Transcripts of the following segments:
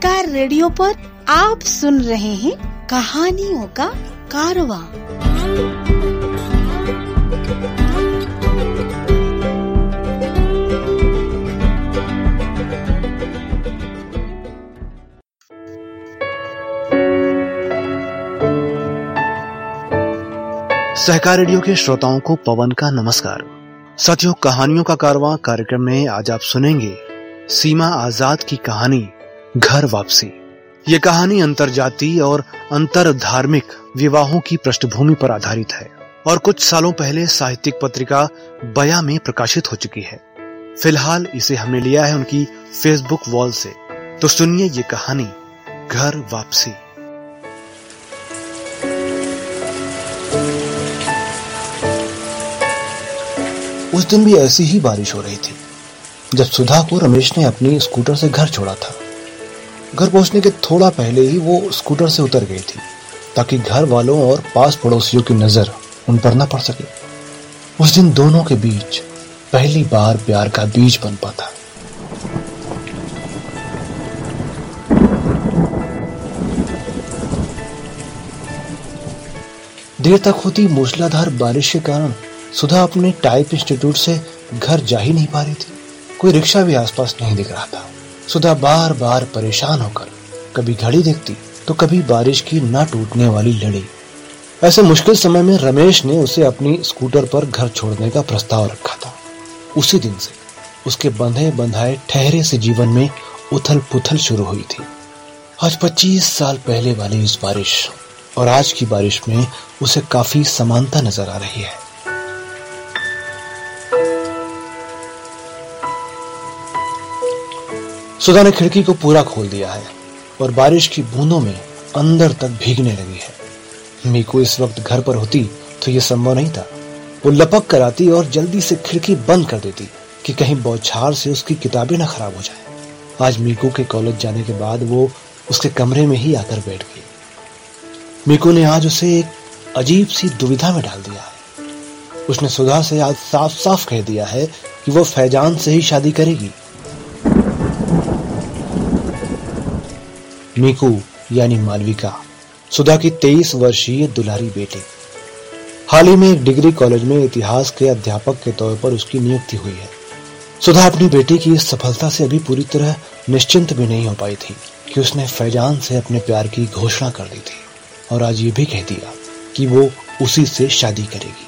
सहकार radio पर आप सुन रहे हैं कहानियों का कारवा। सहकार रेडियो के श्रोताओं को पवन का नमस्कार। साथियों, कहानियों का कारवां कार्यक्रम में आज आप सुनेंगे सीमा आज़ाद की कहानी। घर वापसी। ये कहानी अंतरजातीय और अंतर धार्मिक विवाहों की पृष्ठभूमि पर आधारित है और कुछ सालों पहले साहित्यिक पत्रिका बया में प्रकाशित हो चुकी है। फ़िलहाल इसे हमने लिया है उनकी फेसबुक वॉल से। तो सुनिए ये कहानी, घर वापसी। उस दिन भी ऐसी ही बारिश हो रही थी, जब सुधा को रमेश ने अपनी स्कूटर से घर छोड़ा था। घर पहुँचने के थोड़ा पहले ही वो स्कूटर से उतर गई थी, ताकि घर वालों और पास पड़ोसियों की नज़र उन पर न पड़ सके। उस दिन दोनों के बीच पहली बार प्यार का बीज बन पाता देर तक होती मूसलाधार बारिश के कारण सुधा अपने टाइप इंस्टीट्यूट से घर जा ही नहीं पा रही थी। कोई रिक्शा भी आसपास नहीं दिख रहा था। सुधा बार बार परेशान होकर, कभी घड़ी देखती तो कभी बारिश की न टूटने वाली लड़ी। ऐसे मुश्किल समय में रमेश ने उसे अपनी स्कूटर पर घर छोड़ने का प्रस्ताव रखा था। उसी दिन से उसके बंधे बंधाए ठहरे से जीवन में उथल पुथल शुरू हुई थी। आज 25 साल पहले वाली इस बारिश और आज की बारिश में उसे काफ़ी समानता नज़र आ रही है। सुधा ने खिड़की को पूरा खोल दिया है और बारिश की बूंदों में अंदर तक भीगने लगी है। मीकू इस वक्त घर पर होती तो यह संभव नहीं था। वो लपक कर आती और जल्दी से खिड़की बंद कर देती कि कहीं बौछार से उसकी किताबें ना खराब हो जाए। आज मीकू के कॉलेज जाने के बाद वो उसके कमरे में ही आकर बैठ गई। मीकू ने आज उसे एक अजीब सी दुविधा में डाल दिया उसने सुधा से आज साफ़ साफ़ कह दिया है कि वो फैजान से ही शादी करेगी। मीकू, यानी मालविका सुधा की तेईस वर्षीय दुलारी बेटी। हाल ही में एक डिग्री कॉलेज में इतिहास के अध्यापक के तौर पर उसकी नियुक्ति हुई है। सुधा अपनी बेटी की इस सफलता से अभी पूरी तरह निश्चिंत भी नहीं हो पाई थी कि उसने फैजान से अपने प्यार की घोषणा कर दी थी। और आज ये भी कह दिया कि वो उसी से शादी करेगी।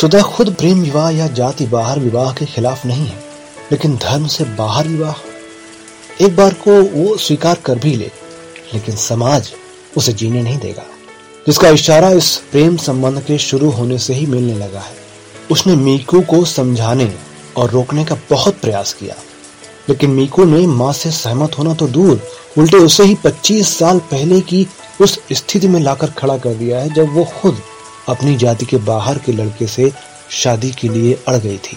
सुधा खुद प्रेम विवाह या जाति बाहर विवाह के खिलाफ नहीं है, लेकिन धर्म से बाहर विवाह। एक बार को वो स्वीकार कर भी ले लेकिन समाज उसे जीने नहीं देगा। जिसका इशारा इस प्रेम संबंध के शुरू होने से ही मिलने लगा है। उसने मीकू को समझाने और रोकने का बहुत प्रयास किया। लेकिन मीकू ने माँ से सहमत होना तो दूर, उल्टे उसे ही 25 साल पहले की उस स्थिति में लाकर खड़ा कर दिया है जब वो खुद अपनी जाति के बाहर के लड़के से शादी के लिए अड़ गई थी।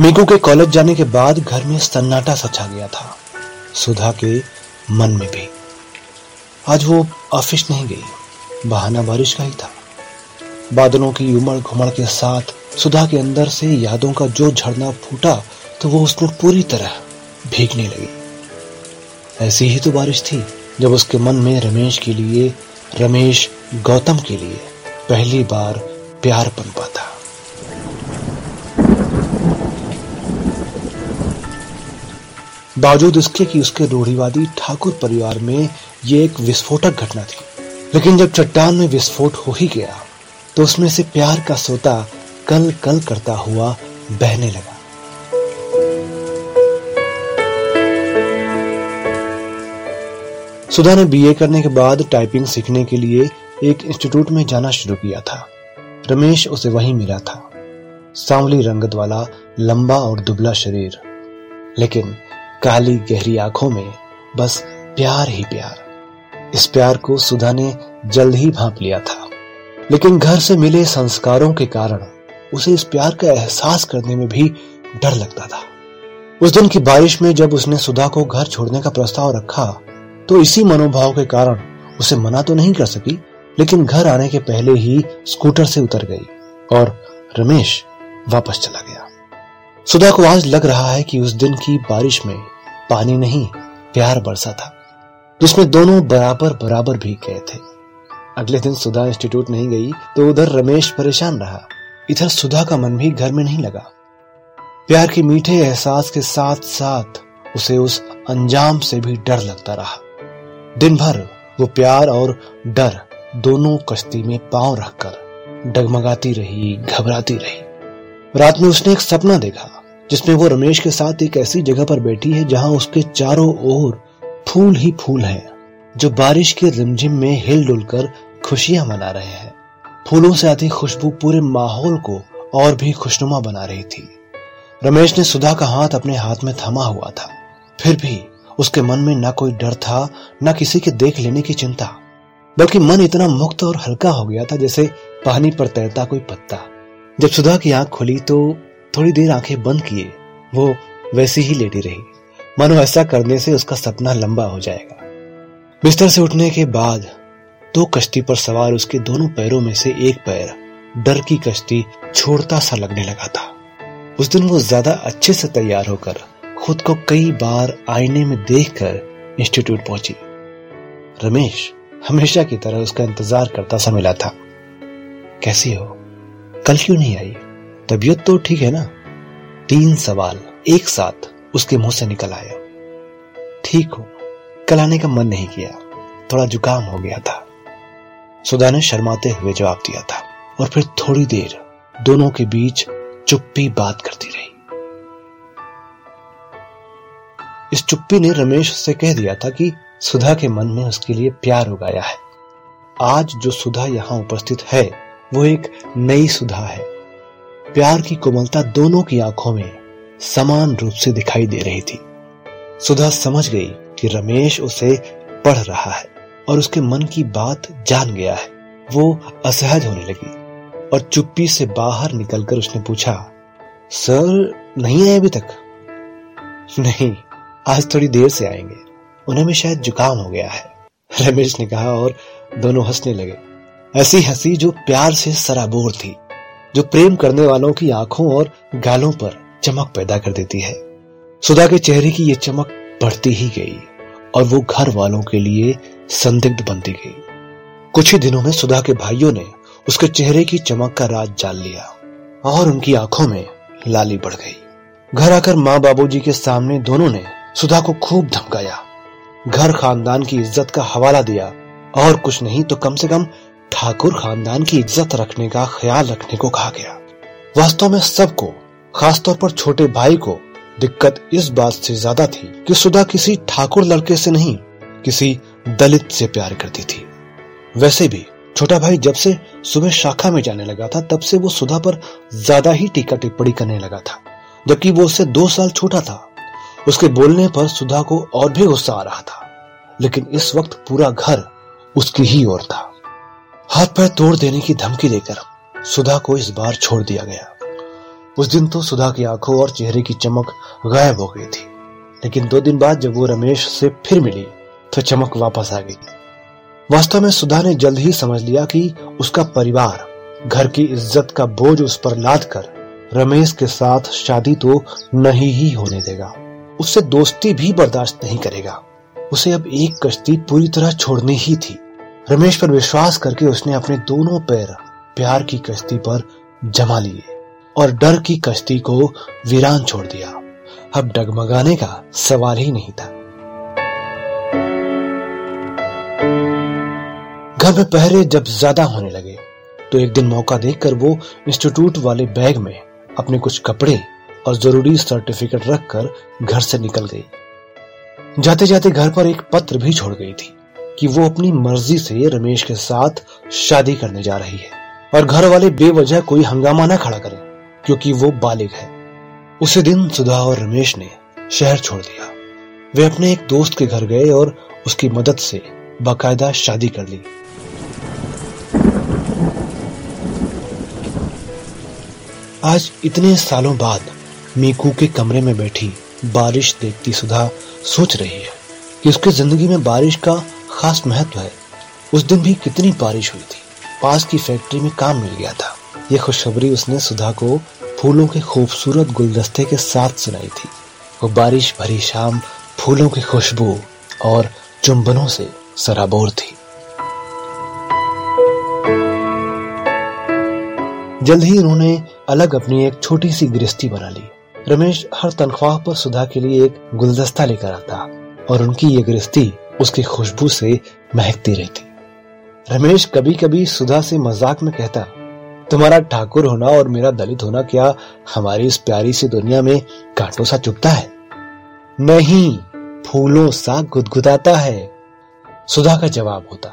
मीकू के कॉलेज जाने के बाद घर में सन्नाटा सचा गया था, सुधा के मन में भी। आज वो ऑफ़िस नहीं गई। बहाना बारिश का ही था। बादलों की उमड़ घुमड़ के साथ सुधा के अंदर से यादों का जो झरना फूटा तो वो उसमें पूरी तरह भीगने लगी। ऐसी ही तो बारिश थी, जब उसके मन में रमेश के लिए, रमेश गौतम के लिए पहली बार प्यार पनपा था बावजूद इसके कि उसके रूढ़ीवादी ठाकुर परिवार में ये एक विस्फोटक घटना थी। लेकिन जब चट्टान में विस्फोट हो ही गया तो उसमें से प्यार का सोता कल कल करता हुआ बहने लगा। सुधा ने बीए करने के बाद टाइपिंग सीखने के लिए एक इंस्टीट्यूट में जाना शुरू किया था। रमेश उसे वहीं मिला था। सांवली रंगत वाला लंबा और दुबला शरीर। लेकिन काली गहरी आँखों में बस प्यार ही प्यार। इस प्यार को सुधा ने जल्द ही भाप लिया था। लेकिन घर से मिले संस्कारों के कारण उसे इस प्यार का एहसास करने में भी डर लगता था। उस दिन की बारिश में जब उसने सुधा को घर छोड़ने का प्रस्ताव रखा तो इसी मनोभाव के कारण उसे मना तो नहीं कर सकी, लेकिन घर आने के पहले ही स्कूटर से उतर गई और रमेश वापस चला गया। सुधा को आज लग रहा है कि उस दिन की बारिश में पानी नहीं, प्यार बरसा था, जिसमें दोनों बराबर बराबर भी गए थे। अगले दिन सुधा इंस्टीट्यूट नहीं गई तो उधर रमेश परेशान रहा। इधर सुधा का मन भी घर में नहीं लगा। प्यार के मीठे एहसास के साथ साथ उसे उस अंजाम से भी डर लगता रहा। दिन भर वो प्यार और डर दोनों कश्ती में पाँव रखकर डगमगाती रही, घबराती रही। रात में उसने एक सपना देखा, जिसमें वो रमेश के साथ एक ऐसी जगह पर बैठी है जहाँ उसके चारों ओर फूल ही फूल हैं, जो बारिश के रिमझिम में हिल डुल कर खुशियाँ मना रहे हैं। फूलों से आती खुशबू पूरे माहौल को और भी खुशनुमा बना रही थी। रमेश ने सुधा का हाथ अपने हाथ में थमा हुआ था। फिर भी उसके मन में न कोई डर था, न किसी के देख लेने की चिंता, बल्कि मन इतना मुक्त और हल्का हो गया था जैसे पानी पर तैरता कोई पत्ता। जब सुधा की आँख खुली तो थोड़ी देर आँखें बंद किए, वो वैसी ही लेटी रही। मानो ऐसा करने से उसका सपना लंबा हो जाएगा। बिस्तर से उठने के बाद दो कश्ती पर सवार उसके दोनों पैरों में से एक पैर डर की कश्ती छोड़ता सा लगने लगा था। उस दिन वो ज़्यादा अच्छे से तैयार होकर खुद को कई बार आईने में देखकर इंस्टीट्यूट पहुँची। रमेश हमेशा की तरह उसका इंतज़ार करता सा मिला था। कैसी हो? कल क्यों नहीं आई? तबीयत तो ठीक है ना? तीन सवाल, एक साथ उसके मुँह से निकल आया। ठीक हूँ, कल आने का मन नहीं किया, थोड़ा जुकाम हो गया था। सुधा ने शर्माते हुए जवाब दिया था और फिर थोड़ी देर दोनों के बीच चुप्पी बात करती रही। इस चुप्पी ने रमेश से कह दिया था कि सुधा के मन में उसके लिए प्यार उगाया है। आज जो सुधा यहाँ उपस्थित है वो एक नई सुधा है। प्यार की कोमलता दोनों की आँखों में समान रूप से दिखाई दे रही थी। सुधा समझ गई कि रमेश उसे पढ़ रहा है और उसके मन की बात जान गया है। वो असहज होने लगी और चुप्पी से बाहर निकलकर उसने पूछा, सर, नहीं आए अभी तक? नहीं, आज थोड़ी देर से आएँगे। उन्हें भी शायद जुकाम हो गया है। रमेश ने कहा और दोनों हंसने लगे। ऐसी हँसी जो प्यार से सराबोर थी, जो प्रेम करने वालों की आँखों और गालों पर चमक पैदा कर देती है। सुधा के चेहरे की यह चमक बढ़ती ही गई और वो घर वालों के लिए संदिग्ध बनती गई। कुछ ही दिनों में सुधा के भाइयों ने उसके चेहरे की चमक का राज जान लिया और उनकी आँखों में लाली बढ़ गई। घर आकर माँ बाबूजी के सामने दोनों ने सुधा को खूब धमकाया। घर खानदान की इज़्ज़त का हवाला दिया और कुछ नहीं तो कम से कम ठाकुर खानदान की इज़्ज़त रखने का ख्याल रखने को कहा गया। वास्तव में सबको, खासतौर पर छोटे भाई को, दिक्कत इस बात से ज़्यादा थी कि सुधा किसी ठाकुर लड़के से नहीं, किसी दलित से प्यार करती थी। वैसे भी, छोटा भाई जब से सुबह शाखा में जाने लगा था, तब से वो सुधा पर ज़्यादा ही टीका टिप्पणी करने लगा था, जबकि वो उससे दो साल छोटा था। उसके बोलने पर सुधा को और भी गुस्सा आ रहा था, लेकिन इस वक्त पूरा घर उसकी ही ओर था। हाथ पैर तोड़ देने की धमकी देकर सुधा को इस बार छोड़ दिया गया। उस दिन तो सुधा की आँखों और चेहरे की चमक गायब हो गई थी। लेकिन दो दिन बाद जब वो रमेश से फिर मिली तो चमक वापस आ गई। वास्तव में सुधा ने जल्द ही समझ लिया कि उसका परिवार, घर की इज़्ज़त का बोझ उस पर लाद कर रमेश के साथ शादी तो नहीं ही होने देगा। उससे दोस्ती भी बर्दाश्त नहीं करेगा। उसे अब एक कश्ती पूरी तरह छोड़नी ही थी। रमेश पर विश्वास करके उसने अपने दोनों पैर प्यार की कश्ती पर जमा लिए और डर की कश्ती को वीरान छोड़ दिया। अब डगमगाने का सवाल ही नहीं था। घर में पहरे जब ज़्यादा होने लगे तो एक दिन मौका देखकर वो इंस्टीट्यूट वाले बैग में अपने कुछ कपड़े और ज़रूरी सर्टिफिकेट रखकर घर से निकल गई। जाते जाते घर पर एक पत्र भी छोड़ गई थी। कि वो अपनी मर्ज़ी से रमेश के साथ शादी करने जा रही है। और घर वाले बेवजह कोई हंगामा न खड़ा करें, क्योंकि वो बालिग है। उसी दिन सुधा और रमेश ने शहर छोड़ दिया। वे अपने एक दोस्त के घर गए और उसकी मदद से बाकायदा शादी कर ली। आज इतने सालों बाद मीकू के कमरे में बैठी बारिश देखती सुधा सोच रही है कि उसकी ज़िंदगी में बारिश का खास महत्व है। उस दिन भी कितनी बारिश हुई थी। पास की फैक्ट्री में काम मिल गया था। ये खुशखबरी उसने सुधा को फूलों के खूबसूरत गुलदस्ते के साथ सुनाई थी। वो बारिश भरी शाम फूलों की खुशबू और चुंबनों से सराबोर थी। जल्द ही उन्होंने अलग अपनी एक छोटी सी गृहस्थी बना ली। रमेश हर तनख्वाह पर सुधा के लिए एक गुलदस्ता लेकर आता और उनकी ये गृहस्थी उसकी खुशबू से महकती रहती। रमेश कभी कभी सुधा से मज़ाक में कहता, तुम्हारा ठाकुर होना और मेरा दलित होना क्या हमारी इस प्यारी सी दुनिया में कांटों सा चुपता है? नहीं, फूलों सा गुदगुदाता है, सुधा का जवाब होता।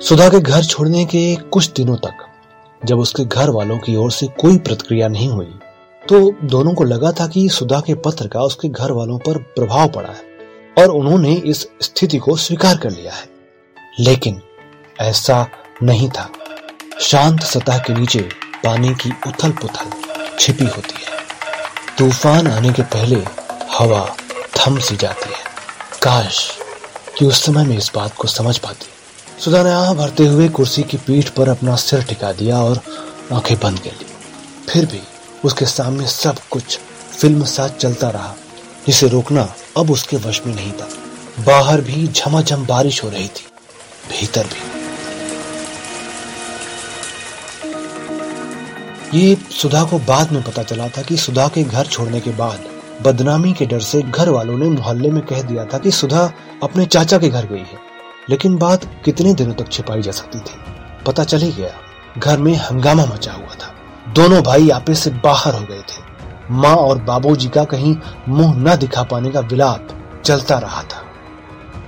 सुधा के घर छोड़ने के कुछ दिनों तक, जब उसके घर वालों की ओर से कोई प्रतिक्रिया नहीं हुई तो दोनों को लगा था कि सुधा के पत्र का उसके घर वालों पर प्रभाव पड़ा है। और उन्होंने इस स्थिति को स्वीकार कर लिया है। लेकिन ऐसा नहीं था। शांत सतह के नीचे पानी की उथल पुथल छिपी होती है। तूफ़ान आने के पहले हवा थम सी जाती है। काश कि उस समय में इस बात को समझ पाती। सुधा ने आह, भरते हुए कुर्सी की पीठ पर अपना सिर टिका दिया और आँखें बंद कर ली। फिर भी उसके सामने सब कुछ फ़िल्म साथ चलता रहा। जिसे रोकना अब उसके वश में नहीं था। बाहर भी झमाझम बारिश हो रही थी, भीतर भी। ये सुधा को बाद में पता चला था कि सुधा के घर छोड़ने के बाद बदनामी के डर से घर वालों ने मोहल्ले में कह दिया था कि सुधा अपने चाचा के घर गई है, लेकिन बात कितने दिनों तक छिपाई जा सकती थी, पता चल ही गया। घर में हंगामा मचा हुआ था। दोनों भाई आपस से बाहर हो गए थे। माँ और बाबूजी का कहीं मुँह न दिखा पाने का विलाप चलता रहा था।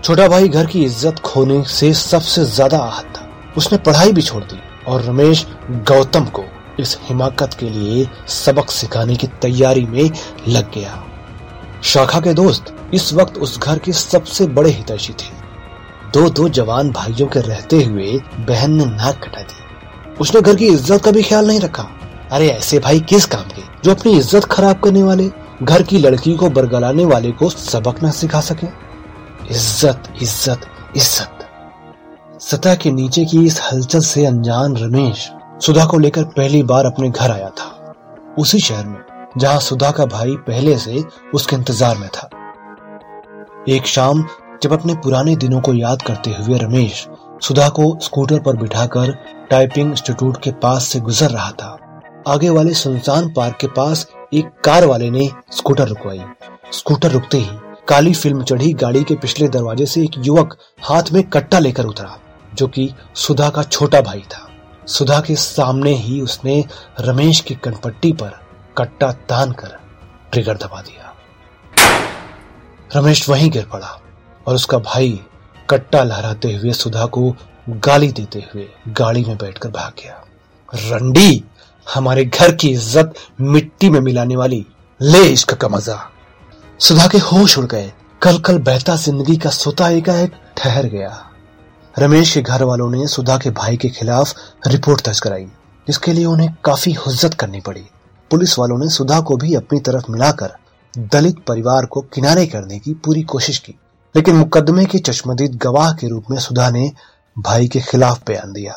छोटा भाई घर की इज़्ज़त खोने से सबसे ज़्यादा आहत था। उसने पढ़ाई भी छोड़ दी और रमेश गौतम को इस हिमाकत के लिए सबक सिखाने की तैयारी में लग गया। शाखा के दोस्त इस वक्त उस घर के सबसे बड़े हितैषी थे। दो दो जवान भाइयों के रहते हुए बहन ने नाक कटा दी। उसने घर की इज़्ज़त का भी ख्याल नहीं रखा। अरे ऐसे भाई किस काम के? जो अपनी इज़्ज़त खराब करने वाले, घर की लड़की को बरगलाने वाले को सबक न सिखा सके। इज़्ज़त इज़्ज़त इज़्ज़त। सतह के नीचे की इस हलचल से अनजान रमेश सुधा को लेकर पहली बार अपने घर आया था। उसी शहर में, जहाँ सुधा का भाई पहले से उसके इंतज़ार में था। एक शाम, जब अपने पुराने दिनों को याद करते हुए रमेश सुधा को स्कूटर पर बिठाकर टाइपिंग इंस्टीट्यूट के पास से गुजर रहा था आगे वाले सुनसान पार्क के पास एक कार वाले ने स्कूटर रुकवाई। स्कूटर रुकते ही काली फ़िल्म चढ़ी गाड़ी के पिछले दरवाजे से एक युवक हाथ में कट्टा लेकर उतरा, जो कि सुधा का छोटा भाई था। सुधा के सामने ही उसने रमेश की कनपट्टी पर कट्टा तान कर ट्रिगर दबा दिया। रमेश वहीं गिर पड़ा और उसका भाई कट्टा लहराते हुए सुधा को गाली देते हुए गाड़ी में बैठकर भाग गया। रंडी! हमारे घर की इज़्ज़त मिट्टी में मिलाने वाली ले इश्क का मज़ा। सुधा के होश उड़ गए। कल कल बहता ज़िंदगी का सोता एकाएक ठहर गया। रमेश के घर वालों ने सुधा के भाई के खिलाफ रिपोर्ट दर्ज कराई, जिसके लिए उन्हें काफ़ी हुज्जत करनी पड़ी। पुलिस वालों ने सुधा को भी अपनी तरफ़ मिलाकर दलित परिवार को किनारे करने की पूरी कोशिश की। लेकिन मुकदमे के चश्मदीद गवाह के रूप में सुधा ने भाई के खिलाफ बयान दिया।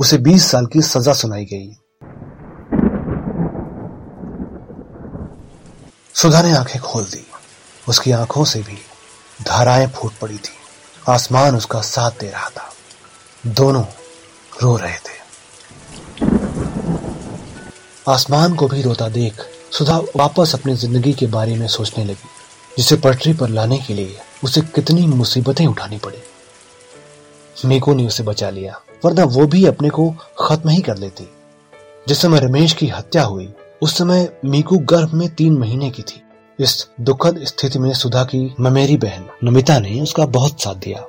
उसे 20 साल की सजा सुनाई गई। सुधा ने आँखें खोल दी। उसकी आँखों से भी धाराएँ फूट पड़ी थी। आसमान उसका साथ दे रहा था। दोनों रो रहे थे। आसमान को भी रोता देख सुधा वापस अपनी ज़िंदगी के बारे में सोचने लगी, जिसे पटरी पर लाने के लिए उसे कितनी मुसीबतें उठानी पड़ी। मीको ने उसे बचा लिया, वरना वो भी अपने को खत्म ही कर लेती जिस समय रमेश की हत्या हुई उस समय मीकू गर्भ में तीन महीने की थी। इस दुखद स्थिति में सुधा की ममेरी बहन नमिता ने उसका बहुत साथ दिया।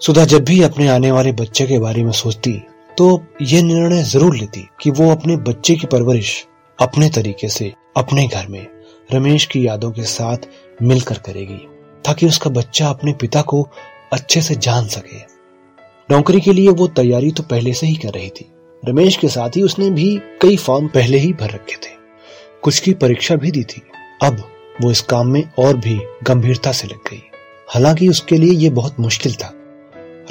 सुधा जब भी अपने आने वाले बच्चे के बारे में सोचती तो यह निर्णय ज़रूर लेती कि वो अपने बच्चे की परवरिश अपने तरीके से अपने घर में रमेश की यादों के साथ मिलकर करेगी, ताकि उसका बच्चा अपने पिता को अच्छे से जान सके। नौकरी के लिए वो तैयारी तो पहले से ही कर रही थी। रमेश के साथ ही उसने भी कई फॉर्म पहले ही भर रखे थे। कुछ की परीक्षा भी दी थी। अब वो इस काम में और भी गंभीरता से लग गई। हालाँकि उसके लिए ये बहुत मुश्किल था।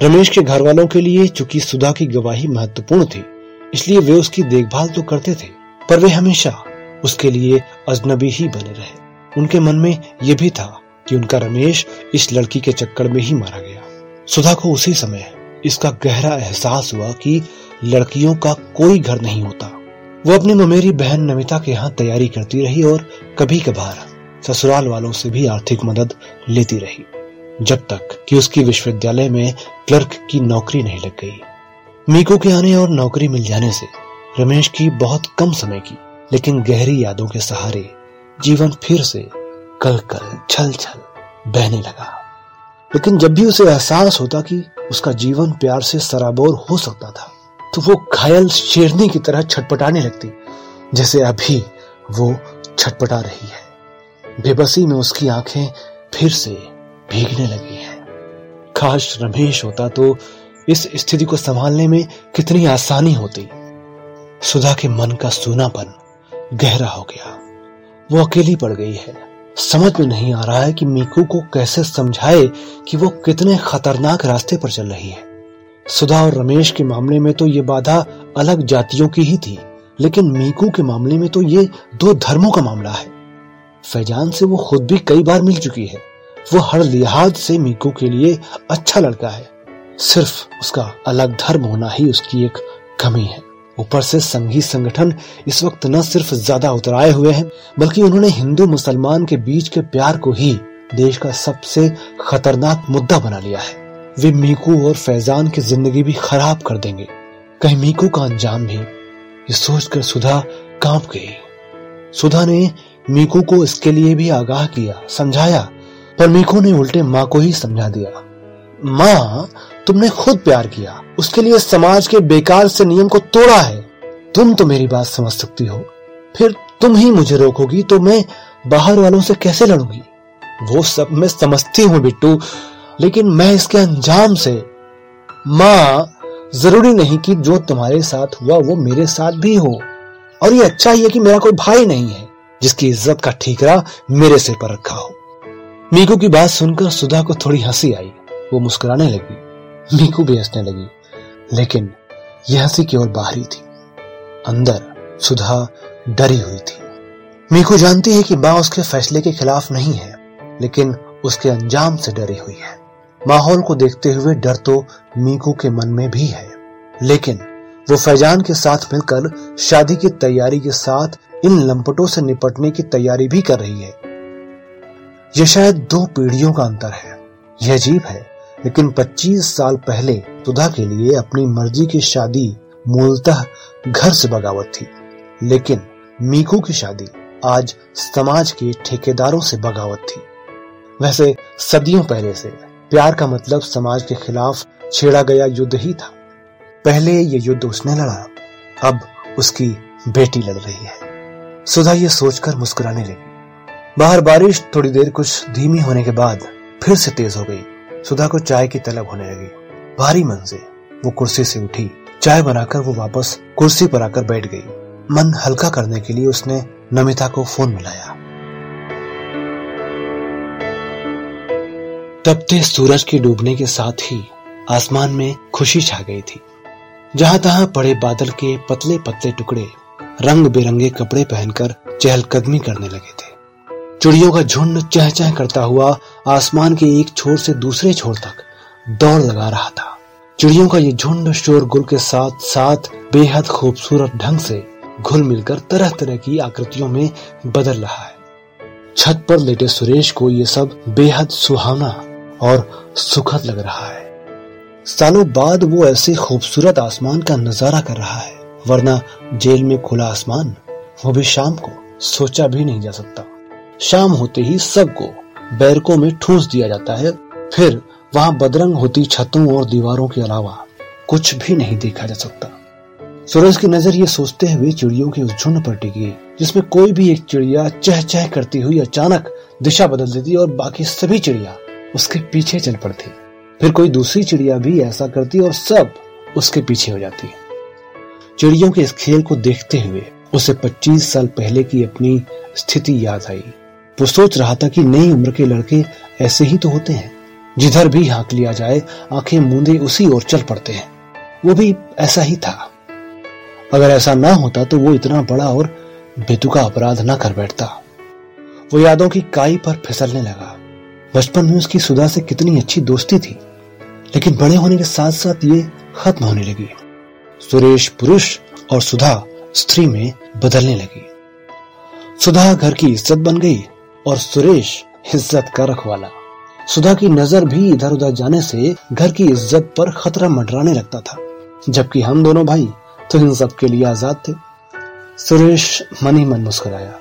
रमेश के घर वालों के लिए चूँकि सुधा की गवाही महत्वपूर्ण थी, इसलिए वे उसकी देखभाल तो करते थे, पर वे हमेशा उसके लिए अजनबी ही बने रहे। उनके मन में यह भी था कि उनका रमेश इस लड़की के चक्कर में ही मारा गया। सुधा को उसी समय इसका गहरा एहसास हुआ कि लड़कियों का कोई घर नहीं होता। वो अपनी ममेरी बहन नमिता के यहाँ तैयारी करती रही और कभी कभार ससुराल वालों से भी आर्थिक मदद लेती रही, जब तक कि उसकी विश्वविद्यालय में क्लर्क की नौकरी नहीं लग गई। मीको के आने और नौकरी मिल जाने से रमेश की बहुत कम समय की, लेकिन गहरी यादों के सहारे जीवन फिर से कल कल छल छल बहने लगा। लेकिन जब भी उसे एहसास होता कि उसका जीवन प्यार से सराबोर हो सकता था तो वो घायल शेरनी की तरह छटपटाने लगती, जैसे अभी वो छटपटा रही है। बेबसी में उसकी आँखें फिर से भीगने लगी हैं। काश रमेश होता तो इस स्थिति को संभालने में कितनी आसानी होती। सुधा के मन का सूनापन गहरा हो गया। वो अकेली पड़ गई है। समझ में नहीं आ रहा है कि मीकू को कैसे समझाए कि वो कितने खतरनाक रास्ते पर चल रही है। सुधा और रमेश के मामले में तो ये बाधा अलग जातियों की ही थी, लेकिन मीकू के मामले में तो ये दो धर्मों का मामला है। फैजान से वो खुद भी कई बार मिल चुकी है। वो हर लिहाज से मीकू के लिए अच्छा लड़का है। सिर्फ़ उसका अलग धर्म होना ही उसकी एक कमी है। ऊपर से संघी संगठन इस वक्त न सिर्फ़ ज़्यादा उतराए हुए हैं, बल्कि उन्होंने हिंदू मुसलमान के बीच के प्यार को ही देश का सबसे खतरनाक मुद्दा बना लिया है। वे मीकू और फैजान की ज़िंदगी भी खराब कर देंगे। कहीं मीकू का अंजाम भी ये सोचकर सुधा काँप गई। सुधा ने मीकू को इसके लिए भी आगाह किया, समझाया, पर मीकू ने उल्टे माँ को ही समझा दिया। माँ, तुमने खुद प्यार किया। उसके लिए समाज के बेकार से नियम को तोड़ा है। तुम तो मेरी बात समझ सकती हो। फिर तुम ही मुझे रोकोगी तो मैं बाहर वालों से कैसे लड़ूँगी? वो सब मैं समझती हूँ बिट्टू। लेकिन मैं इसके अंजाम से माँ ज़रूरी नहीं कि जो तुम्हारे साथ हुआ, वो मेरे साथ भी हो। और ये अच्छा ही है कि मेरा कोई भाई नहीं है, जिसकी इज़्ज़त का ठीकरा मेरे सिर पर रखा हो। मीकू की बात सुनकर सुधा को थोड़ी हँसी आई। वो मुस्कुराने लगी। मीकू भी हंसने लगी। लेकिन यह हँसी केवल बाहरी थी। अंदर सुधा डरी हुई थी। मीकू जानती है कि माँ उसके फैसले के खिलाफ नहीं है, लेकिन उसके अंजाम से डरी हुई है। माहौल को देखते हुए डर तो मीकू के मन में भी है। लेकिन वो फैजान के साथ मिलकर शादी की तैयारी के साथ इन लंपटों से निपटने की तैयारी भी कर रही है। यह शायद दो पीढ़ियों का अंतर है। यह अजीब है, लेकिन 25 साल पहले सुधा के लिए अपनी मर्ज़ी की शादी मूलतः घर से बगावत थी। लेकिन मीकू की शादी आज समाज के ठेकेदारों से बगावत थी। वैसे सदियों पहले से प्यार का मतलब समाज के खिलाफ छेड़ा गया युद्ध ही था। पहले ये युद्ध उसने लड़ा, अब उसकी बेटी लड़ रही है। सुधा ये सोचकर मुस्कुराने लगी। बाहर बारिश, थोड़ी देर कुछ धीमी होने के बाद फिर से तेज हो गई। सुधा को चाय की तलब होने लगी। भारी मन से वो कुर्सी से उठी। चाय बनाकर वो वापस कुर्सी पर आकर बैठ गई। मन हल्का करने के लिए उसने नमिता को फ़ोन मिलाया। तपते सूरज के डूबने के साथ ही आसमान में खुशी छा गई थी। जहाँ तहां पड़े बादल के पतले पतले टुकड़े रंग बिरंगे कपड़े पहनकर चहलकदमी करने लगे थे। चिड़ियों का झुंड चह चह करता हुआ आसमान के एक छोर से दूसरे छोर तक दौड़ लगा रहा था। चिड़ियों का ये झुंड शोरगुल के साथ साथ बेहद खूबसूरत ढंग से घुल मिलकर तरह तरह की आकृतियों में बदल रहा है। छत पर लेटे सुरेश को ये सब बेहद सुहावना और सुखद लग रहा है। सालों बाद वो ऐसे खूबसूरत आसमान का नज़ारा कर रहा है, वरना जेल में खुला आसमान, वो भी शाम को, सोचा भी नहीं जा सकता। शाम होते ही सबको बैरकों में ठूस दिया जाता है, फिर वहाँ बदरंग होती छतों और दीवारों के अलावा कुछ भी नहीं देखा जा सकता। सूरज की नज़र ये सोचते हुए चिड़ियों के उस झुंड पर टिकी, जिसमें कोई भी एक चिड़िया चह चह करती हुई अचानक दिशा बदल देती और बाकी सभी चिड़िया उसके पीछे चल पड़ती। फिर कोई दूसरी चिड़िया भी ऐसा करती और सब उसके पीछे हो जाती। चिड़ियों के इस खेल को देखते हुए उसे 25 साल पहले की अपनी स्थिति याद आई। वो सोच रहा था कि नई उम्र के लड़के ऐसे ही तो होते हैं। जिधर भी हाँक लिया जाए, आँखें मूंदे उसी ओर चल पड़ते हैं। वो भी ऐसा ही था। अगर ऐसा ना होता तो वो इतना बड़ा और बेतुका अपराध ना कर बैठता। वो यादों की काई पर फिसलने लगा। बचपन में उसकी सुधा से कितनी अच्छी दोस्ती थी, लेकिन बड़े होने के साथ साथ ये खत्म होने लगी। सुरेश पुरुष और सुधा स्त्री में बदलने लगी। सुधा घर की इज़्ज़त बन गई और सुरेश इज़्ज़त का रखवाला। सुधा की नज़र भी इधर उधर जाने से घर की इज़्ज़त पर खतरा मंडराने लगता था। जबकि हम दोनों भाई तो इन सब के लिए आज़ाद थे। सुरेश मन ही मन मुस्कुराया।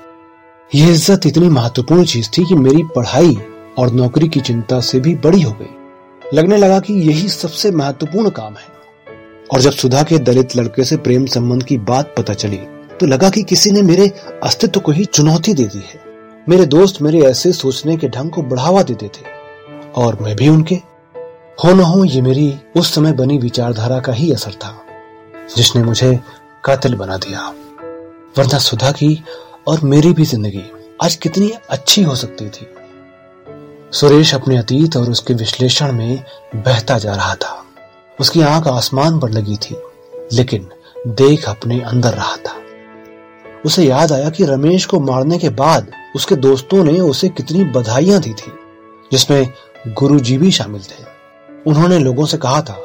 यह इज़्ज़त इतनी महत्वपूर्ण चीज़ थी कि मेरी पढ़ाई और नौकरी की चिंता से भी बड़ी हो गई। लगने लगा कि यही सबसे महत्वपूर्ण काम है। और जब सुधा के दलित लड़के से प्रेम संबंध की बात पता चली तो लगा कि किसी ने मेरे अस्तित्व को ही चुनौती दे दी है। मेरे दोस्त मेरे ऐसे सोचने के ढंग को बढ़ावा देते थे और मैं भी उनके। हो न हो, ये मेरी उस समय बनी विचारधारा का ही असर था, जिसने मुझे कातिल बना दिया। वरना सुधा की और मेरी भी ज़िंदगी आज कितनी अच्छी हो सकती थी। सुरेश अपने अतीत और उसके विश्लेषण में बहता जा रहा था। उसकी आँख आसमान पर लगी थी लेकिन देख अपने अंदर रहा था। उसे याद आया कि रमेश को मारने के बाद उसके दोस्तों ने उसे कितनी बधाइयाँ दी थी जिसमें गुरुजी भी शामिल थे। उन्होंने लोगों से कहा था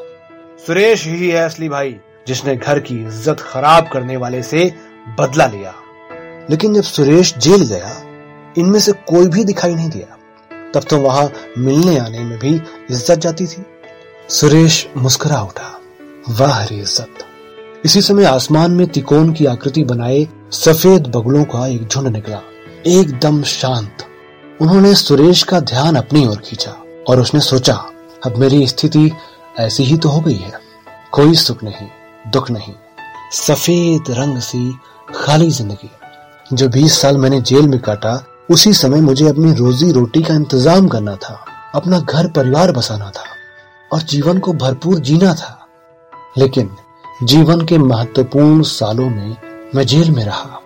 सुरेश ही है असली भाई जिसने घर की इज़्ज़त खराब करने वाले से बदला लिया। लेकिन जब सुरेश जेल गया इनमें से कोई भी दिखाई नहीं दिया। तब तो वहाँ मिलने आने में भी इज़्ज़त जाती थी। सुरेश मुस्कुरा उठा। वाह रे इज़्ज़त इसी समय आसमान में तिकोन की आकृति बनाए सफ़ेद बगुलों का एक झुंड निकला। एकदम शांत। उन्होंने सुरेश का ध्यान अपनी ओर खींचा और उसने सोचा, अब मेरी स्थिति ऐसी ही तो हो गई है। कोई सुख नहीं, दुख नहीं। सफ़ेद रंग सी खाली ज़िंदगी, जो 20 साल मैंने जेल में काटा उसी समय मुझे अपनी रोजी रोटी का इंतज़ाम करना था, अपना घर परिवार बसाना था और जीवन को भरपूर जीना था। लेकिन जीवन के महत्वपूर्ण सालों में मैं जेल में रहा,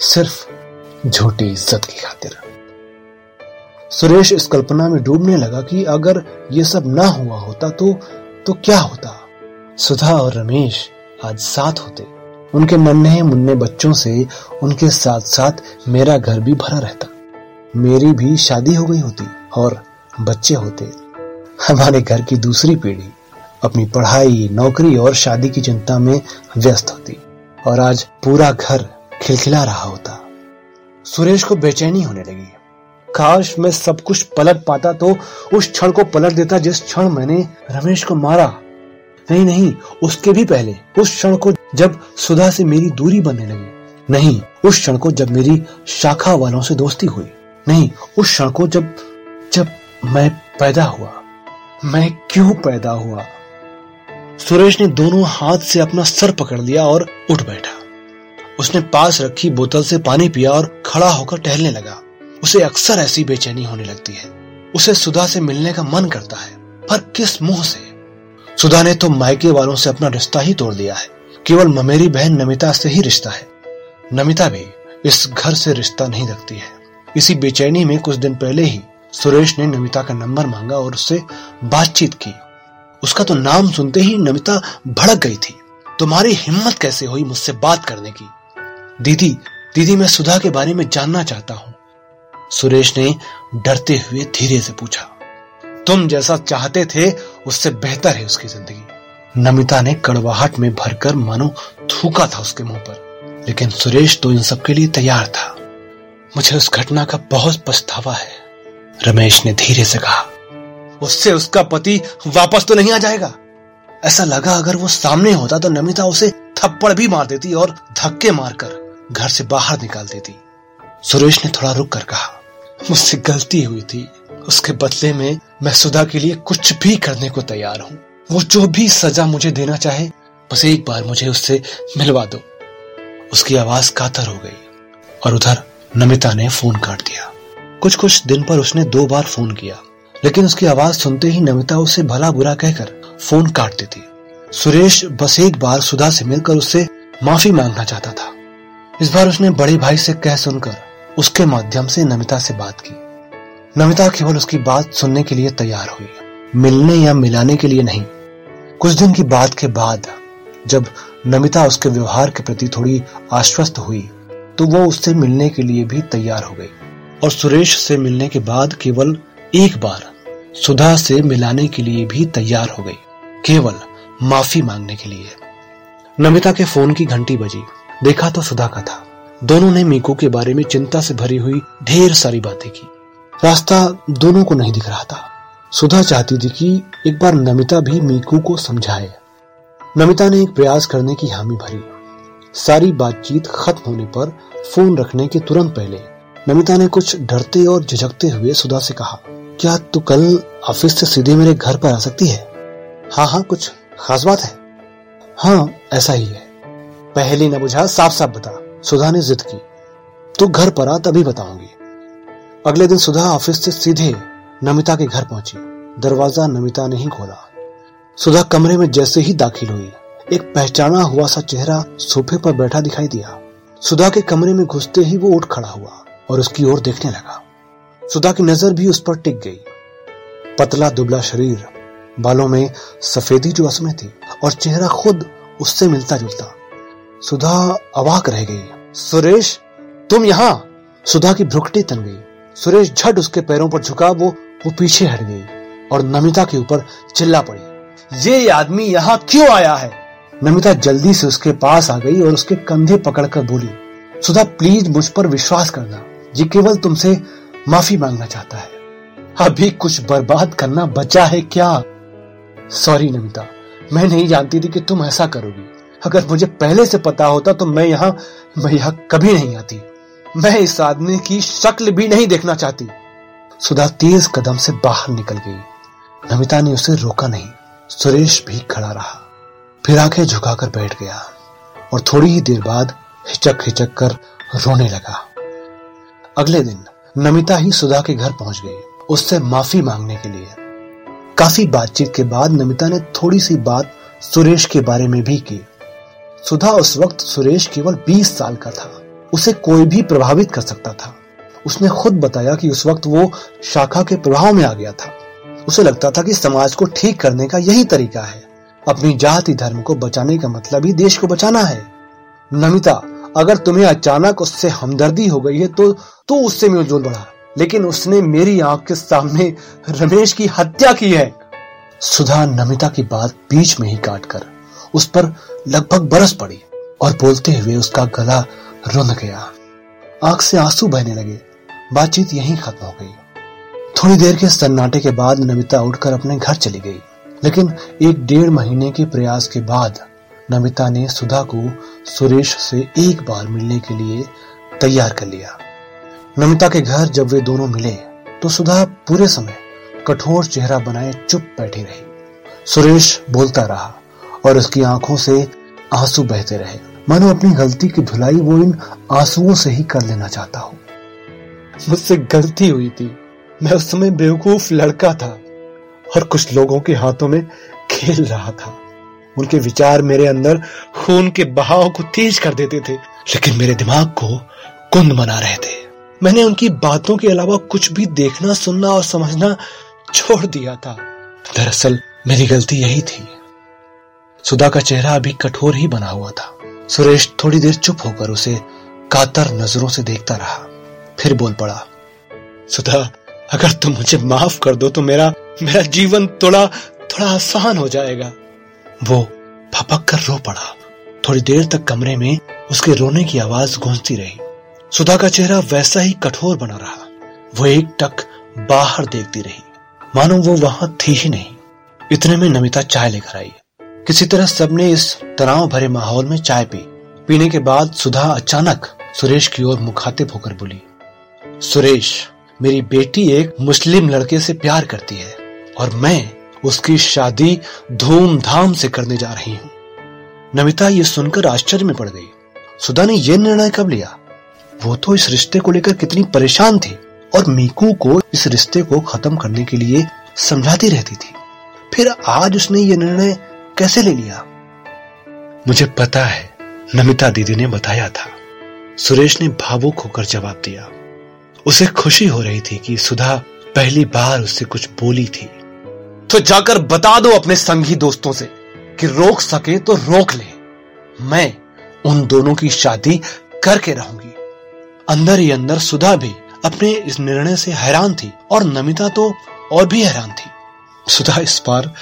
सिर्फ़ झूठी इज़्ज़त की खातिर। सुरेश इस कल्पना में डूबने लगा कि अगर ये सब ना हुआ होता तो तो क्या होता? सुधा और रमेश आज साथ होते। उनके नन्हे मुन्ने बच्चों से उनके साथ साथ मेरा घर भी भरा रहता। मेरी भी शादी हो गई होती और बच्चे होते। हमारे घर की दूसरी पीढ़ी अपनी पढ़ाई, नौकरी और शादी की चिंता में व्यस्त होती और आज पूरा घर खिलखिला रहा होता। सुरेश को बेचैनी होने लगी। काश मैं सब कुछ पलट पाता तो उस क्षण को पलट देता जिस क्षण मैंने रमेश को मारा। नहीं नहीं, उसके भी पहले, उस क्षण को जब सुधा से मेरी दूरी बनने लगी। नहीं, उस क्षण को जब मेरी शाखा वालों से दोस्ती हुई। नहीं, उस क्षण को जब जब मैं पैदा हुआ, मैं क्यों पैदा हुआ? सुरेश ने दोनों हाथ से अपना सर पकड़ लिया और उठ बैठा। उसने पास रखी बोतल से पानी पिया और खड़ा होकर टहलने लगा। उसे अक्सर ऐसी बेचैनी होने लगती है। उसे सुधा से मिलने का मन करता है, पर किस मुँह से? सुधा ने तो मायके वालों से अपना रिश्ता ही तोड़ दिया है। केवल ममेरी बहन नमिता से ही रिश्ता है। नमिता भी इस घर से रिश्ता नहीं रखती है। इसी बेचैनी में कुछ दिन पहले ही सुरेश ने नमिता का नंबर मांगा और उससे बातचीत की। उसका तो नाम सुनते ही नमिता भड़क गई थी। तुम्हारी हिम्मत कैसे हुई मुझसे बात करने की? दीदी दीदी, मैं सुधा के बारे में जानना चाहता हूँ। सुरेश ने डरते हुए धीरे से पूछा। तुम जैसा चाहते थे उससे बेहतर है उसकी ज़िंदगी। नमिता ने कड़वाहट में भरकर मानो थूका था उसके मुँह पर। लेकिन सुरेश तो इन सब के लिए तैयार था। मुझे उस घटना का बहुत पछतावा है। रमेश ने धीरे से कहा, उससे उसका पति वापस तो नहीं आ जाएगा। ऐसा लगा अगर वो सामने होता तो नमिता उसे थप्पड़ भी मार देती और धक्के मारकर घर से बाहर निकाल देती। सुरेश ने थोड़ा रुक कर कहा, मुझसे गलती हुई थी। उसके बदले में मैं सुधा के लिए कुछ भी करने को तैयार हूँ। वो जो भी सजा मुझे देना चाहे, बस एक बार मुझे उससे मिलवा दो। उसकी आवाज़ कातर हो गई और उधर नमिता ने फ़ोन काट दिया। कुछ कुछ दिन पर उसने दो बार फ़ोन किया, लेकिन उसकी आवाज़ सुनते ही नमिता उसे भला बुरा कहकर फ़ोन काट देती। सुरेश बस एक बार सुधा से मिलकर उससे माफ़ी मांगना चाहता था। इस बार उसने बड़े भाई से कह सुनकर उसके माध्यम से नमिता से बात की। नमिता केवल उसकी बात सुनने के लिए तैयार हुई, मिलने या मिलाने के लिए नहीं। कुछ दिन की बात के बाद जब नमिता उसके व्यवहार के प्रति थोड़ी आश्वस्त हुई तो वो उससे मिलने के लिए भी तैयार हो गई। और सुरेश से मिलने के बाद केवल एक बार सुधा से मिलाने के लिए भी तैयार हो गई, केवल माफ़ी मांगने के लिए। नमिता के फ़ोन की घंटी बजी। देखा तो सुधा का था। दोनों ने मीकू के बारे में चिंता से भरी हुई ढेर सारी बातें की। रास्ता दोनों को नहीं दिख रहा था। सुधा चाहती थी कि एक बार नमिता भी मीकू को समझाए। नमिता ने एक प्रयास करने की हामी भरी। सारी बातचीत खत्म होने पर फ़ोन रखने के तुरंत पहले नमिता ने कुछ डरते और झिझकते हुए सुधा से कहा, क्या तू कल ऑफ़िस से सीधे मेरे घर पर आ सकती है? हाँ हाँ कुछ खास बात है। हाँ ऐसा ही है। पहले न बुझा साफ़ साफ़ बता। सुधा ने जिद की। तू घर पर आ, तभी बताऊँगी। अगले दिन सुधा ऑफ़िस से सीधे नमिता के घर पहुँची। दरवाज़ा नमिता ने ही खोला। सुधा कमरे में जैसे ही दाखिल हुई एक पहचाना हुआ सा चेहरा सोफे पर बैठा दिखाई दिया। सुधा के कमरे में घुसते ही वो उठ खड़ा हुआ और उसकी ओर देखने लगा। सुधा की नज़र भी उस पर टिक गई। पतला, दुबला शरीर, बालों में सफेदी जो असमय थी और चेहरा खुद उससे मिलता जुलता। सुधा अवाक रह गई। सुरेश, तुम यहाँ? सुधा की भ्रुकटी तन गई। सुरेश झट उसके पैरों पर झुका, वो वो पीछे हट गई और नमिता के ऊपर चिल्ला पड़ी। ये आदमी यहाँ क्यों आया है? नमिता जल्दी से उसके पास आ गई और उसके कंधे पकड़कर बोली, सुधा प्लीज़ मुझ पर विश्वास करना। ये केवल तुमसे माफ़ी मांगना चाहता है। अभी कुछ बर्बाद करना बचा है क्या? सॉरी नमिता, मैं नहीं जानती थी कि तुम ऐसा करोगी। अगर मुझे पहले से पता होता तो मैं यहाँ मैं यहाँ कभी नहीं आती। मैं इस आदमी की शक्ल भी नहीं देखना चाहती। सुधा तेज कदम से बाहर निकल गई। नमिता ने उसे रोका नहीं। सुरेश भी खड़ा रहा। फिर आँखें झुकाकर बैठ गया और थोड़ी ही देर बाद हिचक हिचक कर रोने लगा। अगले दिन नमिता ही सुधा के घर पहुँच गई उससे माफ़ी मांगने के लिए। काफ़ी बातचीत के बाद नमिता ने थोड़ी सी बात सुरेश के बारे में भी की। सुधा उस वक्त सुरेश केवल 20 साल का था, उसे कोई भी प्रभावित कर सकता था। उसने खुद बताया कि उस वक्त वो शाखा के प्रभाव में आ गया था। उसे लगता था कि समाज को ठीक करने का यही तरीका है। अपनी जाति धर्म को बचाने का मतलब ही देश को बचाना है। नमिता, अगर तुम्हें अचानक उससे हमदर्दी हो गई है तो तो उससे मिलजुल बढ़ा। लेकिन उसने मेरी आँख के सामने रमेश की हत्या की है। सुधा नमिता की बात बीच में ही काट कर उस पर लगभग बरस पड़ी और बोलते हुए उसका गला रुन गया। आँख से आँसू बहने लगे। बातचीत यहीं खत्म हो गई। थोड़ी देर के सन्नाटे के बाद नमिता उठकर अपने घर चली गई। लेकिन एक डेढ़ महीने के प्रयास के बाद नमिता ने सुधा को सुरेश से एक बार मिलने के लिए तैयार कर लिया। नमिता के घर जब वे दोनों मिले तो सुधा पूरे समय कठोर चेहरा बनाए चुप बैठी रही। सुरेश बोलता रहा और उसकी आँखों से आँसू बहते रहे। मानो अपनी गलती की धुलाई वो इन आंसुओं से ही कर लेना चाहता हो। मुझसे गलती हुई थी। मैं उस समय बेवकूफ़ लड़का था। और कुछ लोगों के हाथों में खेल रहा था। उनके विचार मेरे अंदर खून के बहाव को तेज कर देते थे, लेकिन मेरे दिमाग को कुंद बना रहे थे। मैंने उनकी बातों के अलावा कुछ भी देखना, सुनना और समझना छोड़ दिया था। दरअसल मेरी गलती यही थी। सुधा का चेहरा अभी कठोर ही बना हुआ था। सुरेश थोड़ी देर चुप होकर उसे कातर नज़रों से देखता रहा। फिर बोल पड़ा, सुधा, अगर तुम मुझे माफ़ कर दो तो मेरा मेरा जीवन थोड़ा थोड़ा आसान हो जाएगा। वो फपक कर रो पड़ा। थोड़ी देर तक कमरे में उसके रोने की आवाज़ गूंजती रही। सुधा का चेहरा वैसा ही कठोर बना रहा। वो एक टक बाहर देखती रही। मानो वो वहाँ थी ही नहीं। इतने में नमिता चाय लेकर आई। किसी तरह सबने इस तनाव भरे माहौल में चाय पी। पीने के बाद सुधा अचानक सुरेश की ओर मुखातिब होकर बोली, सुरेश, मेरी बेटी एक मुस्लिम लड़के से प्यार करती है। और मैं उसकी शादी धूमधाम से करने जा रही हूँ। नमिता ये सुनकर आश्चर्य में पड़ गई। सुधा ने यह निर्णय कब लिया? वो तो इस रिश्ते को लेकर कितनी परेशान थी और मीकू को इस रिश्ते को खत्म करने के लिए समझाती रहती थी। फिर आज उसने ये निर्णय कैसे ले लिया? मुझे पता है, नमिता दीदी ने बताया था। सुरेश ने भावुक होकर जवाब दिया। उसे खुशी हो रही थी कि सुधा पहली बार उससे कुछ बोली थी। तो जाकर बता दो अपने संगी दोस्तों से कि रोक सके तो रोक ले। मैं उन दोनों की शादी करके रहूँगी। अंदर ही अंदर सुधा भी अपने इस निर्णय से हैरान थी और नमिता तो और भी हैरान थी। सुधा, इस बार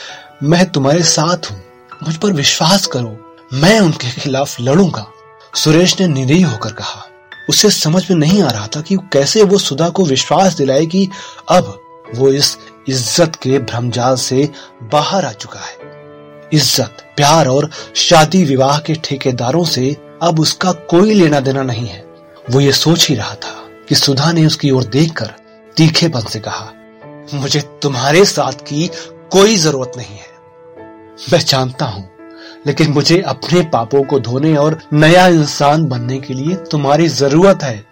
मैं तुम्हारे साथ हूँ। मुझ पर विश्वास करो, मैं उनके खिलाफ लड़ूँगा। सुरेश ने निरीह होकर कहा। उसे समझ में नहीं आ रहा था कि कैसे वो सुधा को विश्वास दिलाए कि अब वो इस इज़्ज़त के भ्रमजाल से बाहर आ चुका है। इज़्ज़त, प्यार और शादी विवाह के ठेकेदारों से अब उसका कोई लेना देना नहीं है। वो ये सोच ही रहा था कि सुधा ने उसकी ओर देखकर तीखेपन से कहा, मुझे तुम्हारे साथ की कोई ज़रूरत नहीं है। मैं जानता हूँ, लेकिन मुझे अपने पापों को धोने और नया इंसान बनने के लिए तुम्हारी ज़रूरत है।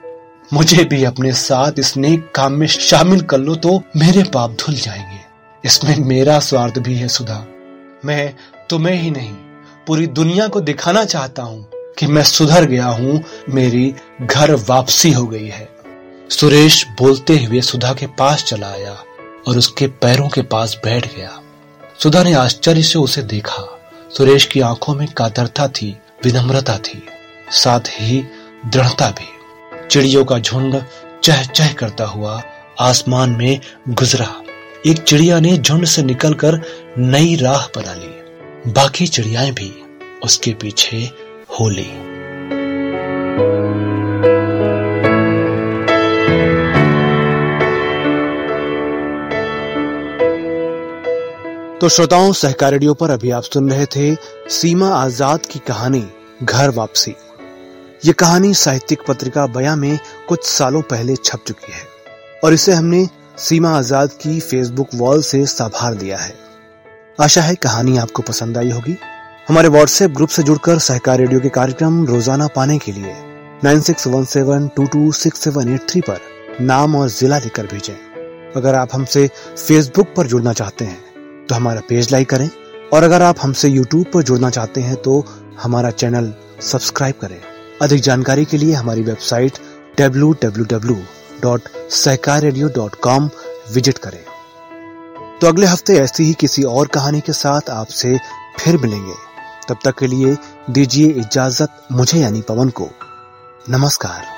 मुझे भी अपने साथ इस नेक काम में शामिल कर लो तो मेरे पाप धुल जाएँगे। इसमें मेरा स्वार्थ भी है, सुधा। मैं तुम्हें ही नहीं, पूरी दुनिया को दिखाना चाहता हूँ कि मैं सुधर गया हूँ, मेरी घर वापसी हो गई है। सुरेश बोलते हुए सुधा के पास चला आया और उसके पैरों के पास बैठ गया। सुधा ने आश्चर्य से उसे देखा। सुरेश की आँखों में कातरता थी, विनम्रता थी, साथ ही दृढ़ता भी। चिड़ियों का झुंड चह चह करता हुआ आसमान में गुजरा। एक चिड़िया ने झुंड से निकलकर नई राह बना ली बाकी चिड़ियाएँ भी उसके पीछे हो ली। तो श्रोताओं सहकार पर अभी आप सुन रहे थे सीमा आज़ाद की कहानी, घर वापसी। ये कहानी साहित्यिक पत्रिका बया में कुछ सालों पहले छप चुकी है और इसे हमने सीमा आज़ाद की फेसबुक वॉल से संभार दिया है। आशा है कहानी आपको पसंद आई होगी। हमारे व्हाट्सएप ग्रुप से जुड़कर सहकार रेडियो के कार्यक्रम रोज़ाना पाने के लिए nine six one seven two two six seven eight three पर नाम और जिला लिखकर भेजें। अगर आप हमसे फेसबुक पर जुड़ना चाहते हैं तो हमारा पेज लाइक करें। और अगर आप हमसे यूट्यूब पर जुड़ना चाहते हैं तो हमारा चैनल सब्सक्राइब करें। अधिक जानकारी के लिए हमारी वेबसाइट डब्ल्यू विज़िट करें। तो अगले हफ़्ते ऐसी ही किसी और कहानी के साथ आपसे फिर मिलेंगे। तब तक के लिए दीजिए इजाज़त मुझे यानी पवन को। नमस्कार।